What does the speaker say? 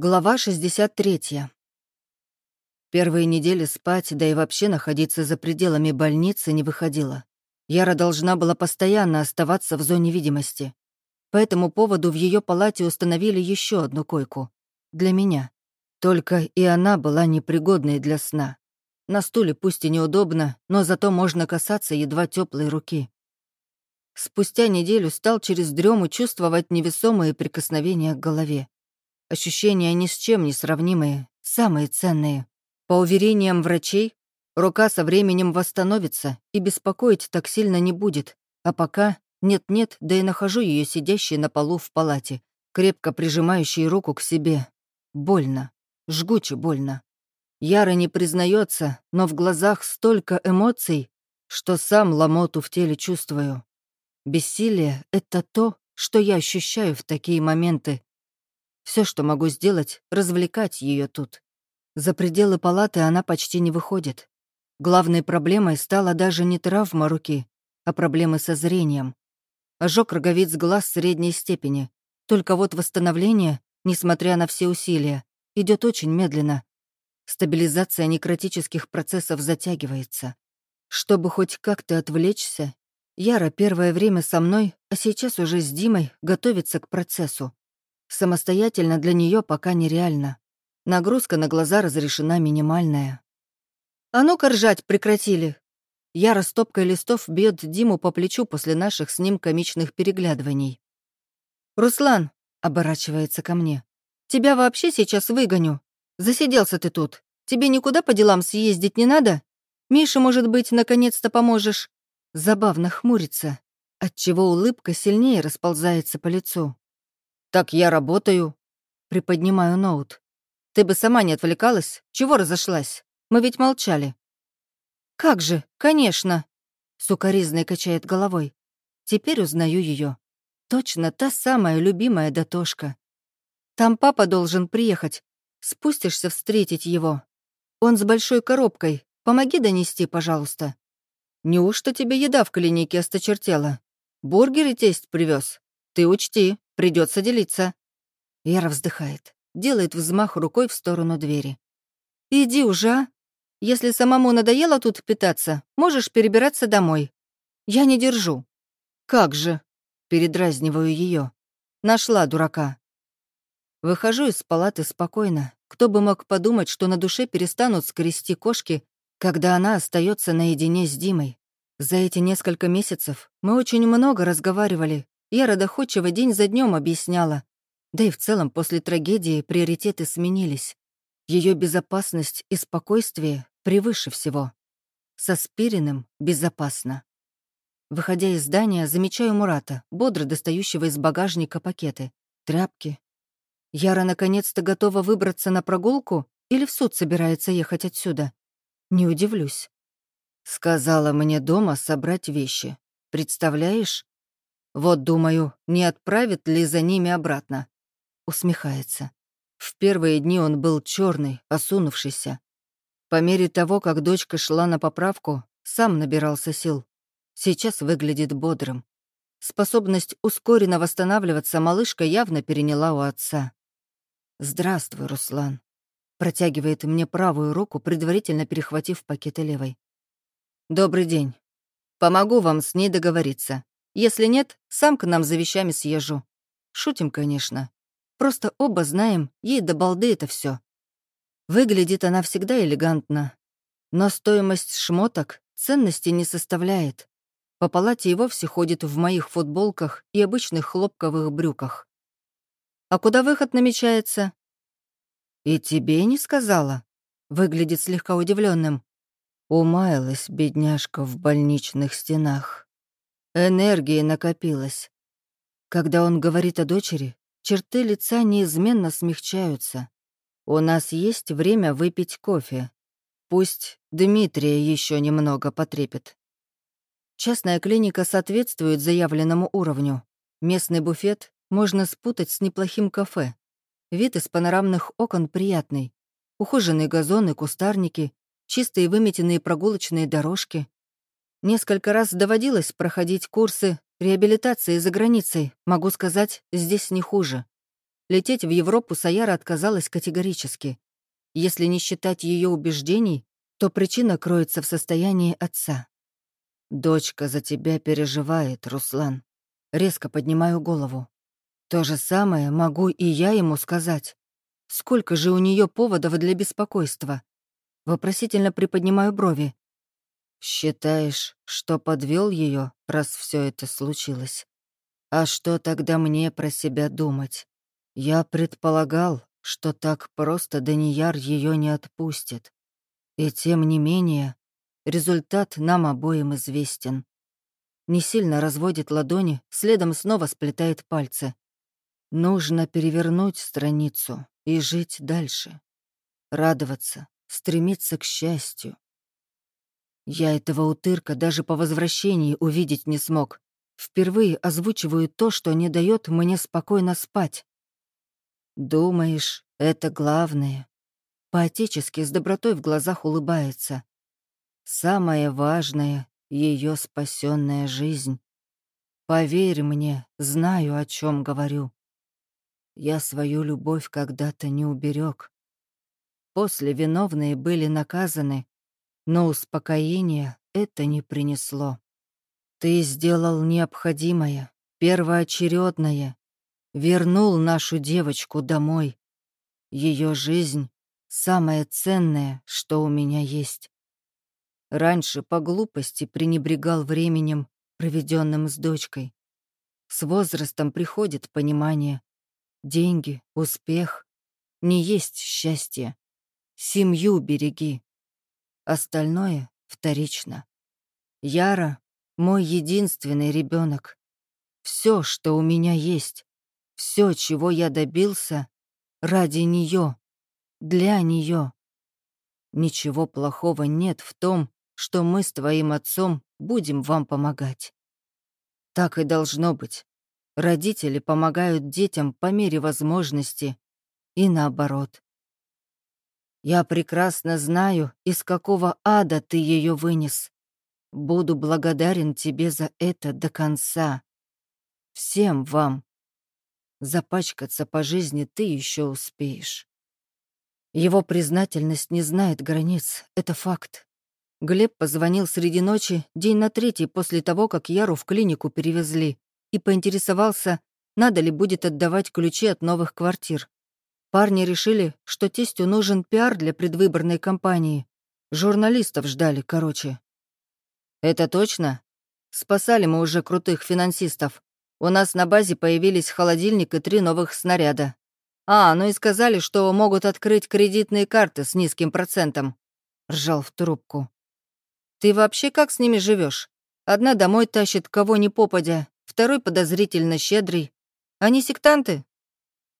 Глава 63. Первые недели спать, да и вообще находиться за пределами больницы не выходила. Яра должна была постоянно оставаться в зоне видимости. По этому поводу в ее палате установили еще одну койку. Для меня. Только и она была непригодной для сна. На стуле пусть и неудобно, но зато можно касаться едва теплой руки. Спустя неделю стал через дрему чувствовать невесомые прикосновения к голове. Ощущения ни с чем не сравнимые, самые ценные. По уверениям врачей, рука со временем восстановится и беспокоить так сильно не будет. А пока нет-нет, да и нахожу ее сидящей на полу в палате, крепко прижимающей руку к себе. Больно. Жгуче больно. Яра не признается, но в глазах столько эмоций, что сам ломоту в теле чувствую. Бессилие — это то, что я ощущаю в такие моменты, все, что могу сделать, развлекать ее тут. За пределы палаты она почти не выходит. Главной проблемой стала даже не травма руки, а проблемы со зрением. Ожог роговиц глаз средней степени. Только вот восстановление, несмотря на все усилия, идет очень медленно. Стабилизация некротических процессов затягивается. Чтобы хоть как-то отвлечься, Яра первое время со мной, а сейчас уже с Димой готовится к процессу. Самостоятельно для нее пока нереально. Нагрузка на глаза разрешена минимальная. «А ну-ка ржать прекратили!» Яра стопкой листов бьет Диму по плечу после наших с ним комичных переглядываний. «Руслан!» — оборачивается ко мне. «Тебя вообще сейчас выгоню. Засиделся ты тут. Тебе никуда по делам съездить не надо? Миша, может быть, наконец-то поможешь?» Забавно хмурится, отчего улыбка сильнее расползается по лицу. «Так я работаю». Приподнимаю ноут. «Ты бы сама не отвлекалась? Чего разошлась? Мы ведь молчали». «Как же, конечно!» Сукаризной качает головой. Теперь узнаю ее. Точно та самая любимая дотошка. Там папа должен приехать. Спустишься встретить его. Он с большой коробкой. Помоги донести, пожалуйста. Неужто тебе еда в клинике осточертела? Бургеры тесть привез. Ты учти, Придется делиться». Яра вздыхает, делает взмах рукой в сторону двери. «Иди уже, а? Если самому надоело тут питаться, можешь перебираться домой. Я не держу». «Как же?» — передразниваю ее. «Нашла дурака». Выхожу из палаты спокойно. Кто бы мог подумать, что на душе перестанут скрести кошки, когда она остается наедине с Димой. За эти несколько месяцев мы очень много разговаривали, я доходчиво день за днем объясняла. Да и в целом после трагедии приоритеты сменились. Ее безопасность и спокойствие превыше всего. Со Спириным безопасно. Выходя из здания, замечаю Мурата, бодро достающего из багажника пакеты, тряпки. Яра наконец-то готова выбраться на прогулку или в суд собирается ехать отсюда? Не удивлюсь. Сказала мне дома собрать вещи. Представляешь? Вот, думаю, не отправит ли за ними обратно. Усмехается. В первые дни он был черный, осунувшийся. По мере того, как дочка шла на поправку, сам набирался сил. Сейчас выглядит бодрым. Способность ускоренно восстанавливаться малышка явно переняла у отца. «Здравствуй, Руслан», — протягивает мне правую руку, предварительно перехватив пакеты левой. «Добрый день. Помогу вам с ней договориться. Если нет, сам к нам за вещами съезжу. Шутим, конечно. Просто оба знаем, ей до балды это все. Выглядит она всегда элегантно. Но стоимость шмоток ценности не составляет. По палате и вовсе ходит в моих футболках и обычных хлопковых брюках. А куда выход намечается? И тебе не сказала? Выглядит слегка удивленным. Умаялась бедняжка в больничных стенах. Энергии накопилось. Когда он говорит о дочери, черты лица неизменно смягчаются. У нас есть время выпить кофе. Пусть Дмитрия еще немного потрепет. Частная клиника соответствует заявленному уровню. Местный буфет можно спутать с неплохим кафе. Вид из панорамных окон приятный. Ухоженные газоны, кустарники, чистые выметенные прогулочные дорожки. Несколько раз доводилось проходить курсы реабилитации за границей. Могу сказать, здесь не хуже. лететь в Европу Саяра отказалась категорически. Если не считать ее убеждений, то причина кроется в состоянии отца. «Дочка за тебя переживает, Руслан». Резко поднимаю голову. То же самое могу и я ему сказать. Сколько же у нее поводов для беспокойства? Вопросительно приподнимаю брови. Считаешь, что подвел ее, раз все это случилось? А что тогда мне про себя думать? Я предполагал, что так просто Данияр ее не отпустит. И тем не менее, результат нам обоим известен. Не сильно разводит ладони, следом снова сплетает пальцы. Нужно перевернуть страницу и жить дальше. Радоваться, стремиться к счастью. Я этого утырка даже по возвращении увидеть не смог. Впервые озвучиваю то, что не дает мне спокойно спать. Думаешь, это главное? Поотечески с добротой в глазах улыбается. Самое важное — ее спасенная жизнь. Поверь мне, знаю, о чем говорю. Я свою любовь когда-то не уберег. После виновные были наказаны, но успокоения это не принесло. Ты сделал необходимое, первоочередное, вернул нашу девочку домой. Ее жизнь — самое ценное, что у меня есть. Раньше по глупости пренебрегал временем, проведенным с дочкой. С возрастом приходит понимание, деньги, успех не есть счастье. Семью береги. Остальное вторично. Яра — мой единственный ребенок. Все, что у меня есть, все, чего я добился, ради нее, для нее. Ничего плохого нет в том, что мы с твоим отцом будем вам помогать. Так и должно быть. Родители помогают детям по мере возможности и наоборот. Я прекрасно знаю, из какого ада ты ее вынес. Буду благодарен тебе за это до конца. Всем вам. Запачкаться по жизни ты еще успеешь. Его признательность не знает границ, это факт. Глеб позвонил среди ночи, день на третий после того, как Яру в клинику перевезли и поинтересовался, надо ли будет отдавать ключи от новых квартир. Парни решили, что тестю нужен пиар для предвыборной кампании. Журналистов ждали, короче. «Это точно? Спасали мы уже крутых финансистов. У нас на базе появились холодильник и три новых снаряда. А, ну и сказали, что могут открыть кредитные карты с низким процентом». Ржал в трубку. «Ты вообще как с ними живешь? Одна домой тащит, кого ни попадя, второй подозрительно щедрый. Они сектанты?